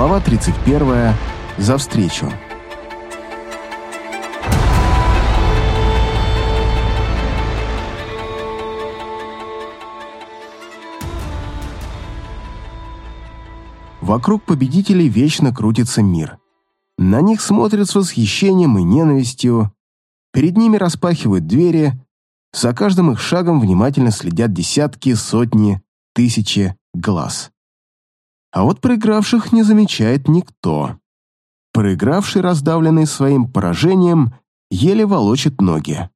Глава 31. За встречу. Вокруг победителей вечно крутится мир. На них смотрят с восхищением и ненавистью. Перед ними распахивают двери. За каждым их шагом внимательно следят десятки, сотни, тысячи глаз. А вот проигравших не замечает никто. Проигравший, раздавленный своим поражением, еле волочит ноги.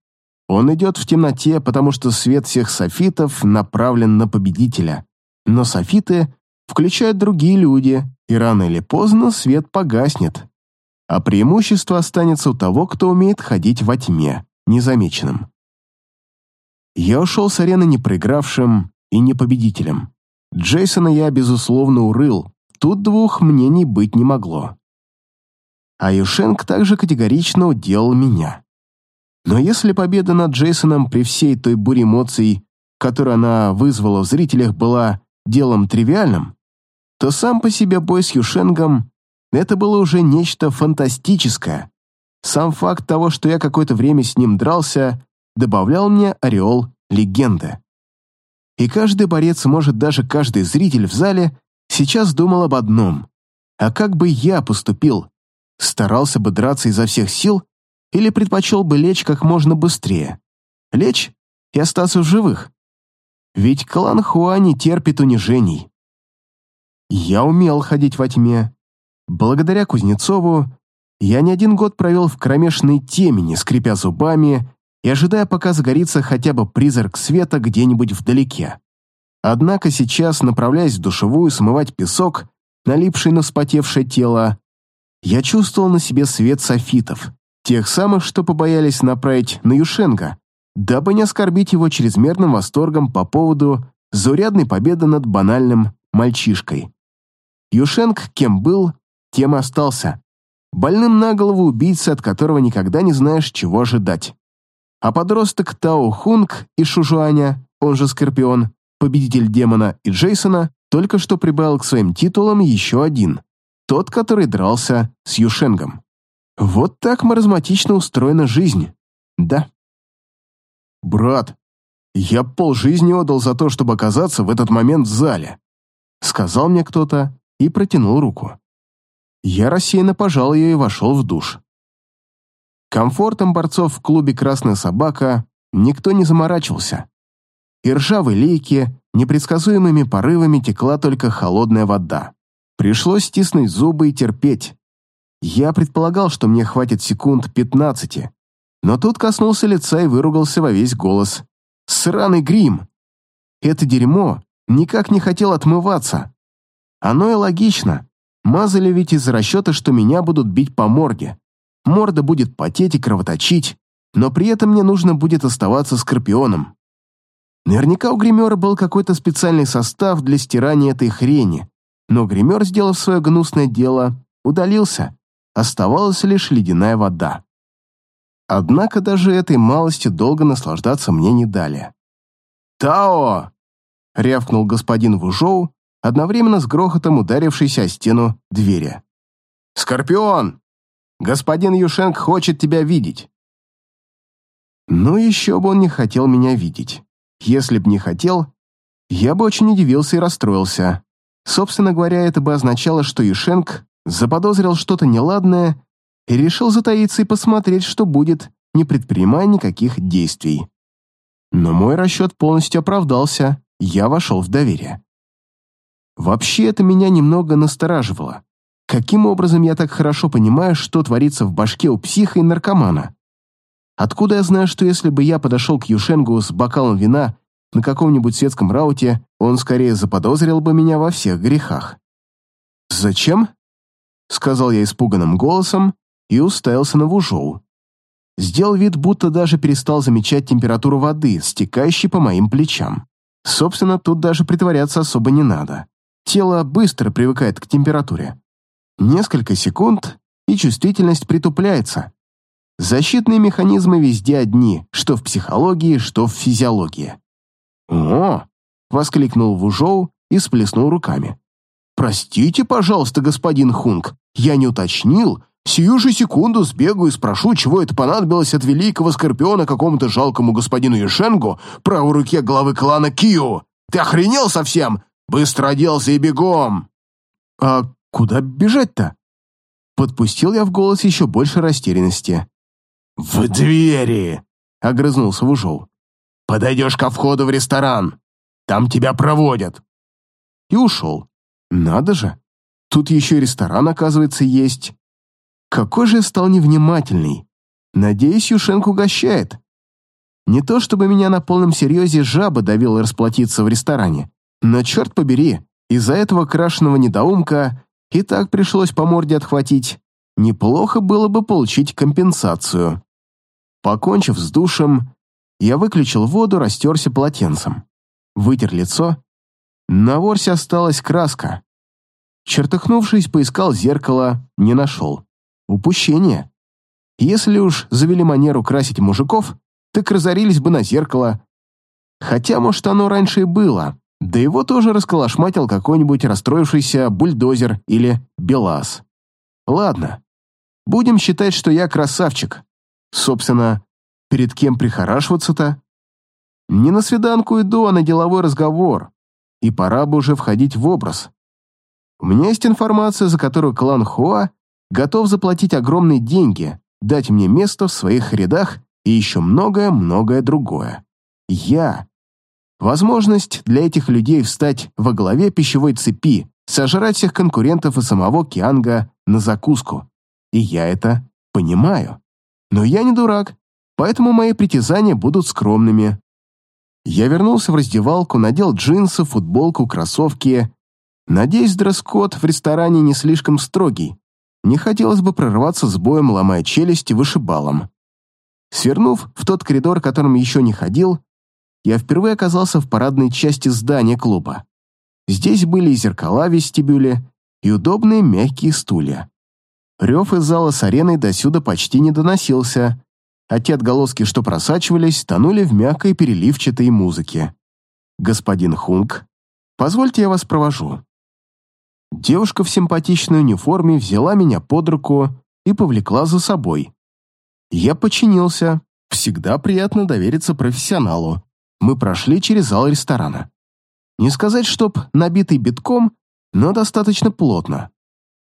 Он идет в темноте, потому что свет всех софитов направлен на победителя. Но софиты включают другие люди, и рано или поздно свет погаснет. А преимущество останется у того, кто умеет ходить во тьме, незамеченным. Я ушел с арены не проигравшим и не победителем. Джейсона я, безусловно, урыл. Тут двух мнений быть не могло. А Юшенк также категорично уделал меня. Но если победа над Джейсоном при всей той буре эмоций, которую она вызвала в зрителях, была делом тривиальным, то сам по себе бой с Юшенгом — это было уже нечто фантастическое. Сам факт того, что я какое-то время с ним дрался, добавлял мне ореол легенды. И каждый борец, может даже каждый зритель в зале, сейчас думал об одном. А как бы я поступил? Старался бы драться изо всех сил или предпочел бы лечь как можно быстрее? Лечь и остаться в живых? Ведь клан Хуа не терпит унижений. Я умел ходить во тьме. Благодаря Кузнецову я не один год провел в кромешной темени, скрипя зубами и ожидая, пока загорится хотя бы призрак света где-нибудь вдалеке. Однако сейчас, направляясь в душевую смывать песок, налипший на вспотевшее тело, я чувствовал на себе свет софитов, тех самых, что побоялись направить на Юшенко, дабы не оскорбить его чрезмерным восторгом по поводу заурядной победы над банальным мальчишкой. Юшенк кем был, тем остался. Больным на голову убийца, от которого никогда не знаешь, чего ожидать а подросток Тао Хунг из Шужуаня, он же Скорпион, победитель демона и Джейсона, только что прибавил к своим титулам еще один, тот, который дрался с Юшенгом. Вот так маразматично устроена жизнь. Да. «Брат, я полжизни отдал за то, чтобы оказаться в этот момент в зале», сказал мне кто-то и протянул руку. Я рассеянно пожал ее и вошел в душ. Комфортом борцов в клубе «Красная собака» никто не заморачивался. И ржавой лейки непредсказуемыми порывами текла только холодная вода. Пришлось стиснуть зубы и терпеть. Я предполагал, что мне хватит секунд пятнадцати, но тут коснулся лица и выругался во весь голос. «Сраный грим!» Это дерьмо никак не хотел отмываться. Оно и логично. Мазали ведь из расчета, что меня будут бить по морде морда будет потеть и кровоточить, но при этом мне нужно будет оставаться скорпионом. Наверняка у гримера был какой-то специальный состав для стирания этой хрени, но гример, сделав свое гнусное дело, удалился, оставалась лишь ледяная вода. Однако даже этой малостью долго наслаждаться мне не дали. «Тао!» — рявкнул господин Вужоу, одновременно с грохотом ударившийся о стену двери. «Скорпион! Господин Юшенк хочет тебя видеть». Ну, еще бы он не хотел меня видеть. Если б не хотел, я бы очень удивился и расстроился. Собственно говоря, это бы означало, что Юшенк заподозрил что-то неладное и решил затаиться и посмотреть, что будет, не предпринимая никаких действий. Но мой расчет полностью оправдался, я вошел в доверие. Вообще это меня немного настораживало. Каким образом я так хорошо понимаю, что творится в башке у психа и наркомана? Откуда я знаю, что если бы я подошел к Юшенгу с бокалом вина на каком-нибудь светском рауте, он скорее заподозрил бы меня во всех грехах? «Зачем?» — сказал я испуганным голосом и уставился на Вужоу. Сделал вид, будто даже перестал замечать температуру воды, стекающей по моим плечам. Собственно, тут даже притворяться особо не надо. Тело быстро привыкает к температуре. Несколько секунд, и чувствительность притупляется. Защитные механизмы везде одни, что в психологии, что в физиологии. «О!» — воскликнул Вужоу и сплеснул руками. «Простите, пожалуйста, господин Хунг, я не уточнил. Сию же секунду сбегаю и спрошу, чего это понадобилось от великого скорпиона какому-то жалкому господину Юшенгу, правой руке главы клана Кио. Ты охренел совсем? Быстро оделся и бегом!» «А куда бежать-то?» Подпустил я в голос еще больше растерянности. «В двери!» — огрызнулся Вужоу. «Подойдешь ко входу в ресторан. Там тебя проводят». И ушел. Надо же. Тут еще ресторан, оказывается, есть. Какой же я стал невнимательный. Надеюсь, Юшенко угощает. Не то чтобы меня на полном серьезе жаба давила расплатиться в ресторане, но черт побери, из-за этого крашеного недоумка и так пришлось по морде отхватить. Неплохо было бы получить компенсацию. Покончив с душем, я выключил воду, растерся полотенцем. Вытер лицо. На ворсе осталась краска. Чертыхнувшись, поискал зеркало, не нашел. Упущение. Если уж завели манеру красить мужиков, так разорились бы на зеркало. Хотя, может, оно раньше и было, да его тоже расколошматил какой-нибудь расстроившийся бульдозер или белаз. Ладно, будем считать, что я красавчик. Собственно, перед кем прихорашиваться-то? Не на свиданку иду, а на деловой разговор. И пора бы уже входить в образ. У меня есть информация, за которую клан Хуа готов заплатить огромные деньги, дать мне место в своих рядах и еще многое-многое другое. Я. Возможность для этих людей встать во главе пищевой цепи, сожрать всех конкурентов и самого Кианга на закуску. И я это понимаю. Но я не дурак, поэтому мои притязания будут скромными. Я вернулся в раздевалку, надел джинсы, футболку, кроссовки. Надеюсь, дресс-код в ресторане не слишком строгий. Не хотелось бы прорываться с боем, ломая челюсти вышибалом. Свернув в тот коридор, которым еще не ходил, я впервые оказался в парадной части здания клуба. Здесь были и зеркала в вестибюле, и удобные мягкие стулья. Рев из зала с ареной досюда почти не доносился, а те отголоски, что просачивались, тонули в мягкой переливчатой музыке. «Господин Хунг, позвольте я вас провожу». Девушка в симпатичной униформе взяла меня под руку и повлекла за собой. Я подчинился. Всегда приятно довериться профессионалу. Мы прошли через зал ресторана. Не сказать, чтоб набитый битком, но достаточно плотно.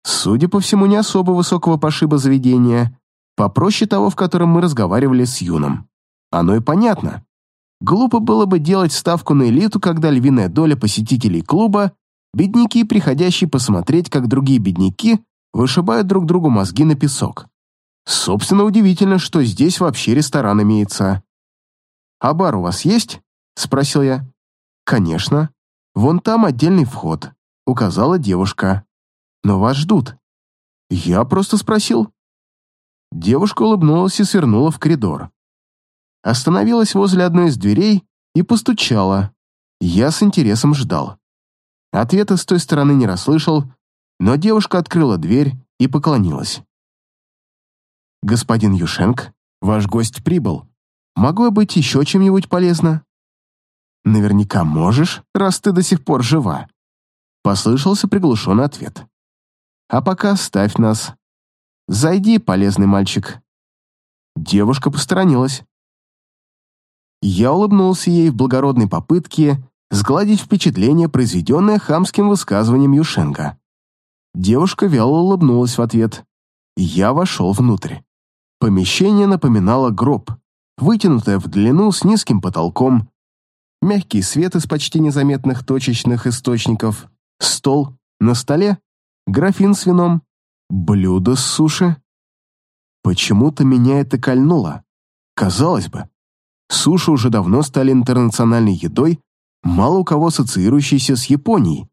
Судя по всему, не особо высокого пошиба заведения, попроще того, в котором мы разговаривали с Юном. Оно и понятно. Глупо было бы делать ставку на элиту, когда львиная доля посетителей клуба – бедняки, приходящие посмотреть, как другие бедняки вышибают друг другу мозги на песок. Собственно, удивительно, что здесь вообще ресторан имеется. «А бар у вас есть?» – спросил я. «Конечно. Вон там отдельный вход», – указала девушка. «Но вас ждут». «Я просто спросил». Девушка улыбнулась и свернула в коридор. Остановилась возле одной из дверей и постучала. Я с интересом ждал. Ответа с той стороны не расслышал, но девушка открыла дверь и поклонилась. «Господин Юшенк, ваш гость прибыл. Могло быть еще чем-нибудь полезно?» «Наверняка можешь, раз ты до сих пор жива», — послышался приглушенный ответ. «А пока ставь нас. Зайди, полезный мальчик». Девушка посторонилась. Я улыбнулся ей в благородной попытке сгладить впечатление, произведенное хамским высказыванием Юшенга. Девушка вяло улыбнулась в ответ. Я вошел внутрь. Помещение напоминало гроб, вытянутое в длину с низким потолком, мягкий свет из почти незаметных точечных источников, стол, на столе графин с вином, блюдо с суши. Почему-то меня это кольнуло. Казалось бы, суши уже давно стали интернациональной едой, мало у кого ассоциирующейся с Японией.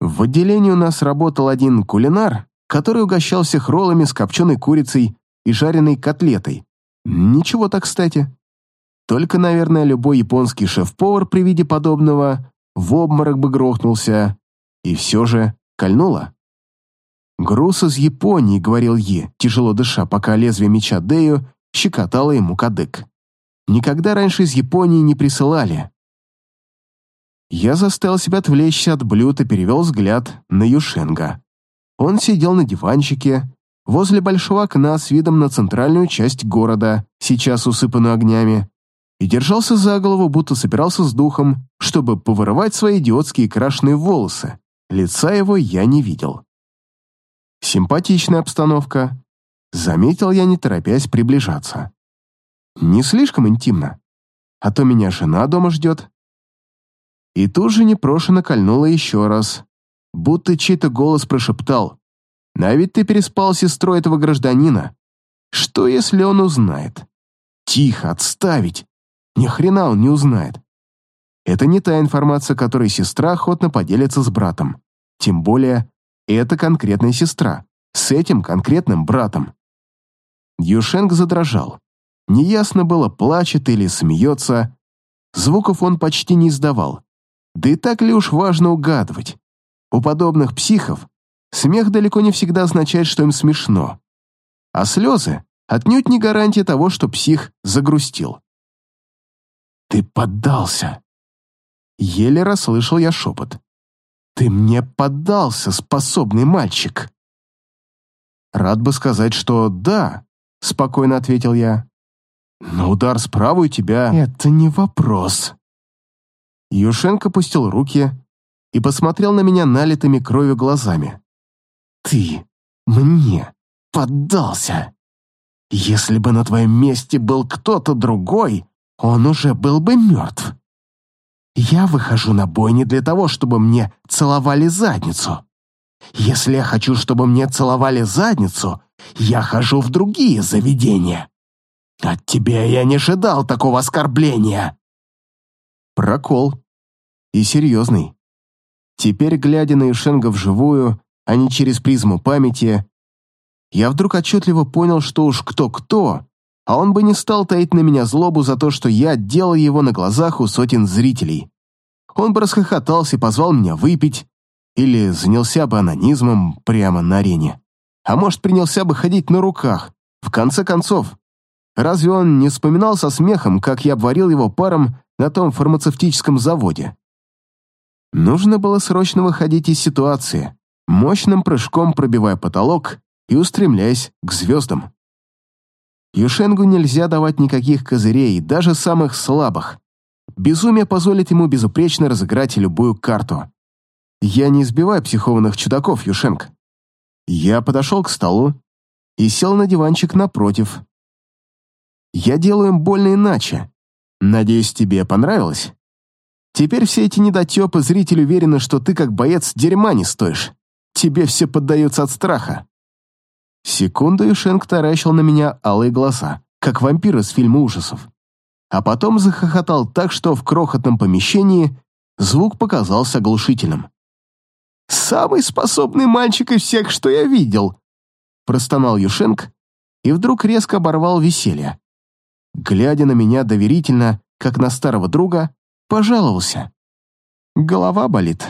В отделении у нас работал один кулинар, который угощал всех роллами с копченой курицей и жареной котлетой. Ничего так, кстати. Только, наверное, любой японский шеф-повар при виде подобного в обморок бы грохнулся. И все же кольнуло. «Груз из Японии», — говорил Е, тяжело дыша, пока лезвие меча Дею щекотало ему кадык. «Никогда раньше из Японии не присылали». Я заставил себя отвлечься от блюд и перевел взгляд на Юшенга. Он сидел на диванчике, возле большого окна с видом на центральную часть города, сейчас усыпанную огнями, и держался за голову, будто собирался с духом, чтобы повырывать свои идиотские крашеные волосы. Лица его я не видел. Симпатичная обстановка. Заметил я, не торопясь приближаться. Не слишком интимно. А то меня жена дома ждет. И тут же непрошено кольнула еще раз, будто чей-то голос прошептал. «А ведь ты переспал с сестрой этого гражданина. Что, если он узнает?» «Тихо, отставить! Ни хрена он не узнает. Это не та информация, которой сестра охотно поделится с братом. Тем более, это конкретная сестра, с этим конкретным братом. Юшенг задрожал. Неясно было, плачет или смеется. Звуков он почти не издавал. Да и так ли уж важно угадывать? У подобных психов смех далеко не всегда означает, что им смешно. А слезы отнюдь не гарантия того, что псих загрустил. «Ты поддался!» Еле расслышал я шепот. «Ты мне поддался, способный мальчик!» «Рад бы сказать, что да», — спокойно ответил я. «Но удар справа у тебя...» «Это не вопрос». Юшенко пустил руки и посмотрел на меня налитыми кровью глазами. «Ты мне поддался. Если бы на твоем месте был кто-то другой, он уже был бы мертв. Я выхожу на бой не для того, чтобы мне целовали задницу. Если я хочу, чтобы мне целовали задницу, я хожу в другие заведения. От тебя я не ожидал такого оскорбления. Прокол. И серьезный. Теперь, глядя на Ишенга вживую, а не через призму памяти, я вдруг отчетливо понял, что уж кто-кто, а он бы не стал таить на меня злобу за то, что я делал его на глазах у сотен зрителей. Он бы расхохотался и позвал меня выпить, или занялся бы анонизмом прямо на арене. А может, принялся бы ходить на руках. В конце концов, разве он не вспоминал со смехом, как я обварил его паром на том фармацевтическом заводе? Нужно было срочно выходить из ситуации, мощным прыжком пробивая потолок и устремляясь к звездам. Юшенгу нельзя давать никаких козырей, даже самых слабых. Безумие позволит ему безупречно разыграть любую карту. Я не избиваю психованных чудаков, Юшенк. Я подошел к столу и сел на диванчик напротив. Я делаю им больно иначе. Надеюсь, тебе понравилось? Теперь все эти недотепы зрители уверены, что ты как боец дерьма не стоишь. Тебе все поддаются от страха. Секунду Юшенк таращил на меня алые глаза, как вампир из фильма ужасов. А потом захохотал так, что в крохотном помещении звук показался оглушительным. «Самый способный мальчик из всех, что я видел!» Простонал Юшенк и вдруг резко оборвал веселье. Глядя на меня доверительно, как на старого друга, пожаловался. «Голова болит.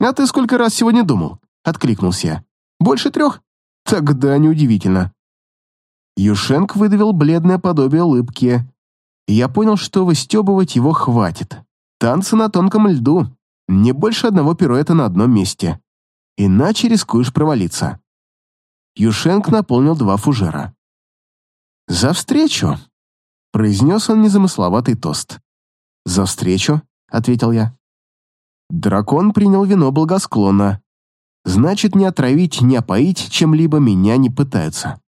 А ты сколько раз сегодня думал?» — откликнулся я. «Больше трех?» Тогда неудивительно. Юшенк выдавил бледное подобие улыбки. Я понял, что выстебывать его хватит. Танцы на тонком льду. Не больше одного пируэта на одном месте. Иначе рискуешь провалиться. Юшенк наполнил два фужера. «За встречу!» — произнес он незамысловатый тост. «За встречу!» — ответил я. Дракон принял вино благосклонно, Значит, не отравить, не опоить чем-либо меня не пытаются.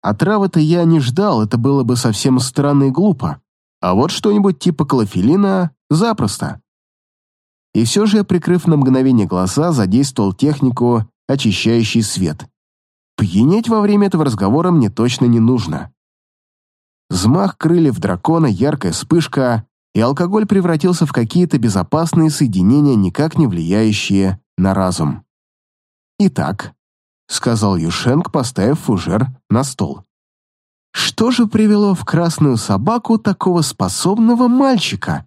Отравы-то я не ждал, это было бы совсем странно и глупо. А вот что-нибудь типа клофелина — запросто. И все же, прикрыв на мгновение глаза, задействовал технику «очищающий свет». Пьянеть во время этого разговора мне точно не нужно. Взмах крыльев дракона, яркая вспышка, и алкоголь превратился в какие-то безопасные соединения, никак не влияющие на разум. «Итак», — сказал Юшенк, поставив фужер на стол. «Что же привело в красную собаку такого способного мальчика?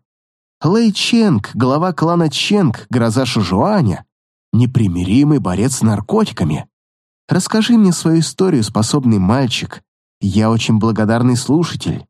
Лэй Ченг, глава клана Ченг, гроза Шужуаня, непримиримый борец с наркотиками. Расскажи мне свою историю, способный мальчик. Я очень благодарный слушатель».